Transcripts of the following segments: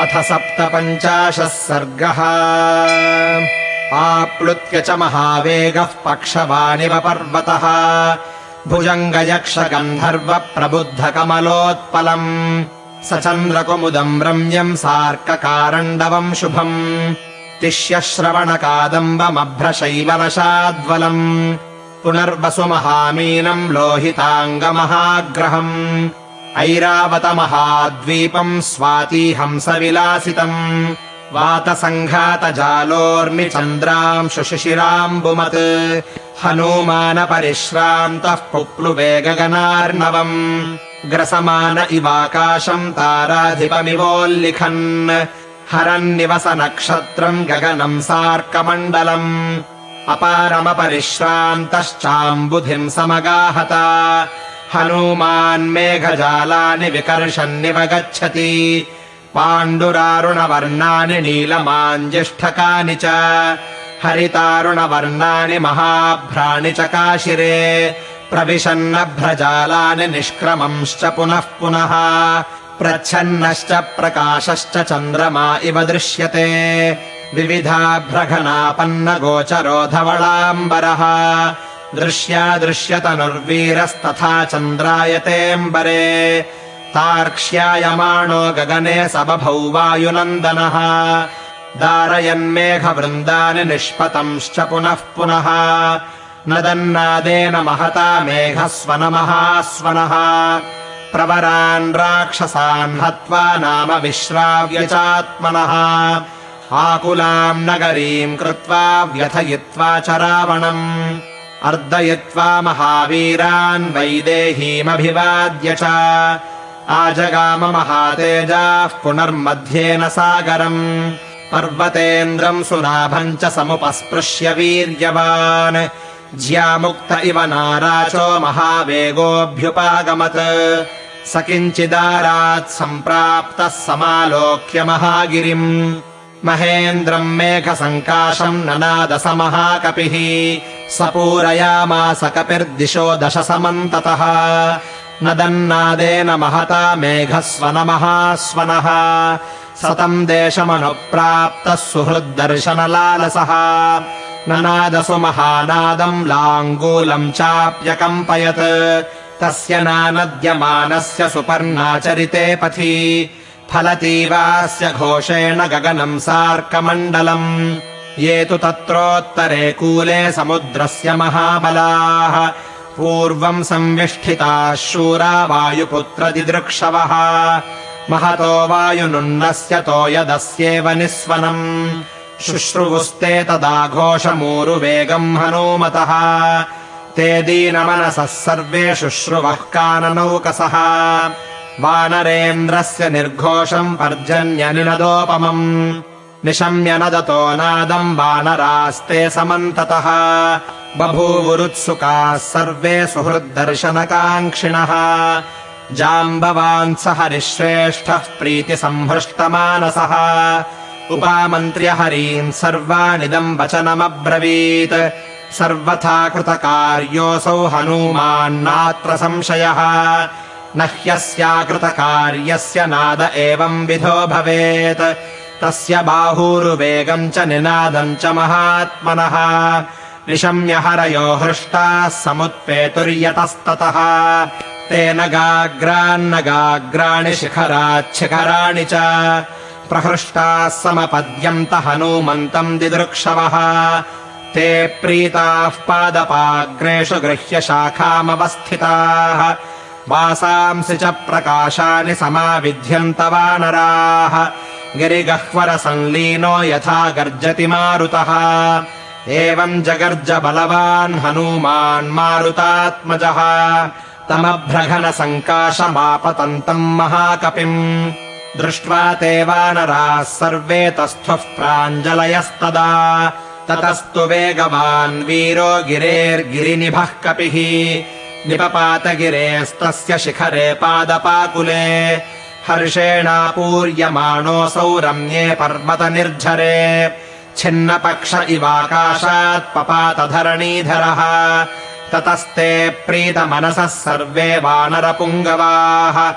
अथ सप्तपञ्चाशः सर्गः। आप्लुत्य च महावेगः पक्षवानिव पर्वतः। भुजङ्गयक्षगन्धर्वप्रबुद्धकमलोत्पलम्। स चन्द्रकुमुदम् रम्यम् सार्ककारण्डवम् शुभम्। तिष्यश्रवणकादम्बमभ्रशैलवशाद्वलम्। पुनर्वसुमहामीनम् लोहिताङ्गमहाग्रहम् ऐरावतमहाद्वीपम् स्वातीहंसविलासितम्। वातसङ्घातजालोर्मिचन्द्रांशुशिशिराम्बुमत् हनूमानपरिश्रान्तः पुप्लुवे गगनार्णवम् ग्रसमान इवाकाशम् ताराधिपमिवोल्लिखन्। हरन्निवस नक्षत्रम् गगनम् सार्कमण्डलम्। अपारमपरिश्रान्तश्चाम्बुधिम् समगाहता हनूमान्मेघजालानि विकर्षन्निव गच्छति पाण्डुरारुणवर्णानि नीलमाञ्जिष्ठकानि च। हरितारुणवर्णानि महाभ्राणि च काशिरे। प्रविशन्नभ्रजालानि निष्क्रमंश्च पुनः पुनः। प्रच्छन्नश्च प्रकाशश्च चन्द्रमा इव दृश्यते। विविधाभ्रघनापन्नगोचरो धवलाम्बरः दृश्यादृश्यतनुर्वीरस्तथा चन्द्रायतेऽम्बरे तार्क्ष्यायमाणो गगने सबभौ वायुनन्दनः दारयन्मेघवृन्दानि निष्पतंश्च पुनः पुनः। नदन्नादेन महता मेघस्वनमहास्वनः। प्रवरान् राक्षसान् हत्वा नाम विश्राव्य चात्मनः। आकुलाम् नगरीम् कृत्वा व्यथयित्वा च रावणम् अर्दयित्वा महावीरान् वैदेहीमभिवाद्य च आजगाम महातेजाः पुनर्मध्येन सागरम्। पर्वतेन्द्रम् सुनाभम् च समुपस्पृश्य वीर्यवान्। ज्यामुक्त इव नाराचो महावेगोऽभ्युपागमत्। स किञ्चिदारात् सम्प्राप्तः समालोक्य महागिरिम्। महेन्द्रम् मेघसङ्काशम् ननाद स महाकपिः स पूरयामास कपिर्दिशो दशसमन्ततः। नदन्नादेन महता मेघस्वनमहास्वनः सतम् देशमनुप्राप्तः सुहृद्दर्शनलालसः। ननादसु महानादम् लाङ्गूलम् चाप्यकम्पयत्। तस्य नानद्यमानस्य सुपर्णाचरिते पथि। फलतीवास्य घोषेण गगनम् सार्कमण्डलम् ये तु तत्रोत्तरे कूले समुद्रस्य महाबलाः। पूर्वम् संविष्ठिताः शूरा वायुपुत्रदिदृक्षवः। महतो वायुनुन्नस्य तोयदस्येव निःस्वनम्। शुश्रुवुस्ते तदाघोषमूरुवेगम् हनूमतः। ते दीनमनसः सर्वे शुश्रुवः काननौकसः। वानरेन्द्रस्य निर्घोषम् पर्जन्यनिनदोपमम् निशम्य नदतो नादम् वानरास्ते समन्ततः। बभूवुरुत्सुकाः सर्वे सुहृद्दर्शनकाङ्क्षिणः। जाम्बवान् स हरिश्रेष्ठः प्रीतिसम्भृष्टमानसः उपामन्त्र्य हरीन् सर्वानिदम् वचनमब्रवीत्। सर्वथा कृतकार्योऽसौ हनूमान्नात्र संशयः। न ह्यस्याकृतकार्यस्य नाद एवम् विधो भवेत् तस्य बाहूरुवेगम् च निनादम् च महात्मनः। निशम्य हरयो हृष्टाः समुत्पेतुर्यतस्ततः। तेन गाग्रान्नगाग्राणि शिखराच्छिखराणि च। प्रहृष्टाः समपद्यन्त हनूमन्तम् दिदृक्षवः। ते प्रीताः पादपाग्रेषु गृह्य शाखामवस्थिताः। वासांसि च प्रकाशानि समाविध्यन्त वानराः गिरिगह्वरसंलीनो यथा गर्जति मारुतः। एवम् जगर्ज बलवान् हनूमान् मारुतात्मजः। तमभ्रघनसङ्काशमापतन्तम् महाकपिम्। दृष्ट्वा ते वानराः सर्वे तस्थुः प्राञ्जलयस्तदा। ततस्तु वेगवान् वीरो गिरेर्गिरिनिभः कपिः। निपपातगिरेस्तस्य शिखरे पादपाकुले हर्षेणापूर्यमाणोऽसौ रम्ये पर्वतनिर्झरे। छिन्नपक्ष इवाकाशात् पपातधरणीधरः। ततस्ते प्रीतमनसः सर्वे वानरपुङ्गवाः।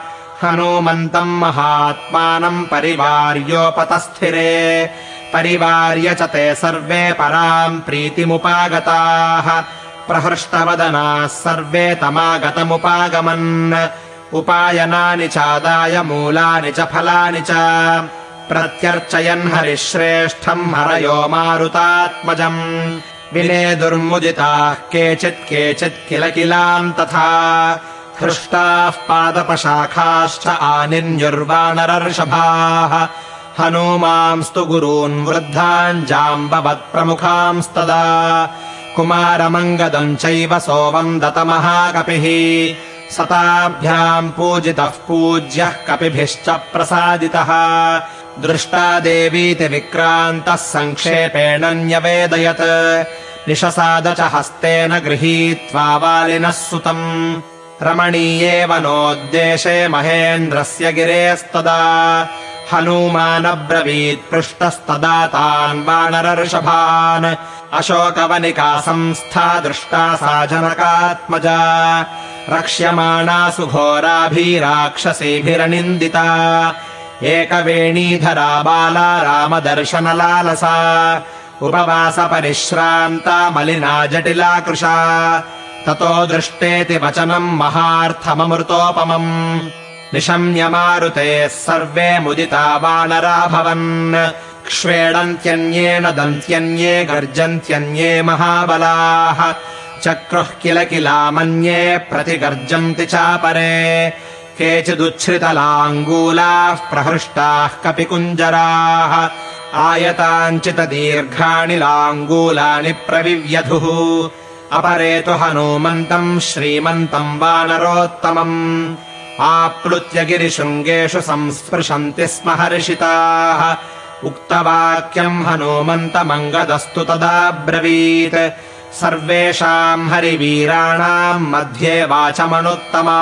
हनूमन्तम् महात्मानम् परिवार्योपतस्थिरे। परिवार्य च ते सर्वे पराम् प्रीतिमुपागताः। प्रहृष्टवदनाः सर्वे तमागतमुपागमन् उपायनानि चादाय मूलानि च फलानि च प्रत्यर्चयन् हरिश्रेष्ठम् हरयो मारुतात्मजम् विनेदुर्मुदिताः केचित् केचित् किल किलाम् तथा हृष्टाः पादपशाखाश्च आनिन्युर्वाणरर्षभाः हनूमांस्तु गुरून् वृद्धान् जाम्बवत्प्रमुखांस्तदा कुमारमङ्गदम् चैव सोमम् दतमहाकपिः सताभ्याम् पूजितः पूज्यः कपिभिश्च प्रसादितः। दृष्टा देवीति विक्रान्तः सङ्क्षेपेण न्यवेदयत्। निशसाद च हस्तेन गृहीत्वा वालिनः सुतम्। रमणीये वनोद्देशे महेन्द्रस्य गिरेस्तदा। हनूमानब्रवीत् पृष्टस्तदा तान् वानरर्षभान् अशोकवनिका संस्था दृष्टा सा जनकात्मजा रक्ष्यमाणा सुघोराभिराक्षसीभिरनिन्दिता एकवेणीधरा बाला रामदर्शनलालसा। उपवासपरिश्रान्ता मलिना जटिला कृशा ततो दृष्टेति वचनम् महार्थममृतोपमम्। निशम्य मारुतेः सर्वे मुदिता वानराभवन् क्ष्वेडन्त्यन्येन दन्त्यन्ये गर्जन्त्यन्ये महाबलाः चक्रुः किल किलामन्ये प्रतिगर्जन्ति चापरे। केचिदुच्छ्रितलाङ्गूलाः प्रहृष्टाः कपिकुञ्जराः। आयताञ्चितदीर्घाणि लाङ्गूलानि प्रविव्यधुः। अपरे तु हनूमन्तम् श्रीमन्तम् वानरोत्तमम्। आप्लुत्य गिरिशृङ्गेषु संस्पृशन्ति स्म हर्षिताः। उक्तवाक्यम् हनूमन्तमङ्गदस्तु तदाब्रवीत् सर्वेषाम् हरिवीराणाम् मध्ये वाचमनुत्तमा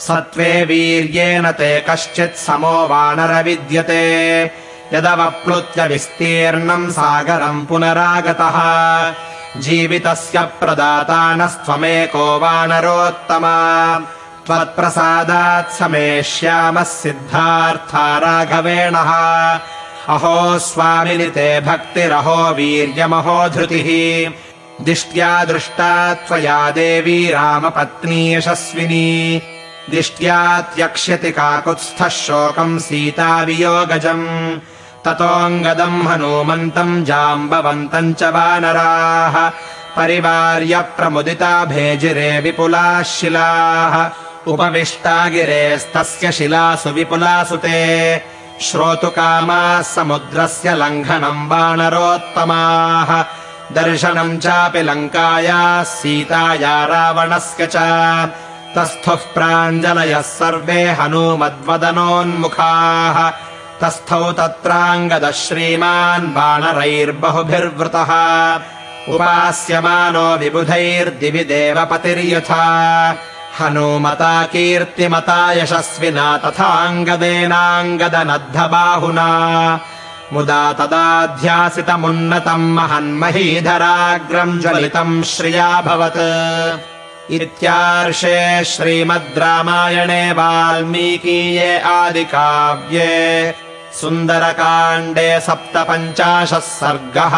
सत्त्वे वीर्येण ते कश्चित् समो वानर विद्यते। यदवप्लुत्य विस्तीर्णम् सागरम् पुनरागतः। जीवितस्य प्रदाता नस्त्वमेको वानरोत्तमा। त्वत्प्रसादात् समेष्यामः सिद्धार्था राघवेणः। अहो स्वामिनि ते भक्तिरहो वीर्यमहो धृतिः दिष्ट्या दृष्टा त्वया देवी रामपत्नी यशस्विनी। दिष्ट्या त्यक्ष्यति काकुत्स्थः शोकम् सीतावियोगजम्। ततोऽङ्गदम् हनूमन्तम् जाम्बवन्तम् च वानराः। परिवार्य प्रमुदिता भेजिरे विपुलाः शिलाः। उपविष्टा गिरेस्तस्य शिलासु विपुलासु ते। श्रोतुकामाः समुद्रस्य लङ्घनम् वानरोत्तमाः दर्शनम् चापि लङ्कायाः सीताया रावणस्य च। तस्थुः प्राञ्जलयः सर्वे हनूमद्वदनोन्मुखाः। तस्थौ तत्राङ्गदः श्रीमान् बाणरैर्बहुभिर्वृतः। उपास्यमानो विबुधैर्दिवि देवपतिर्यथा। हनूमता कीर्तिमता यशस्विना तथाङ्गदेनाङ्गदनद्धबाहुना मुदा तदाध्यासितमुन्नतम् महन्महीधराग्रम् ज्वलितम् श्रियाभवत् इत्यार्षे श्रीमद् रामायणे वाल्मीकीये आदिकाव्ये सुन्दरकाण्डे सप्तपञ्चाशः सर्गः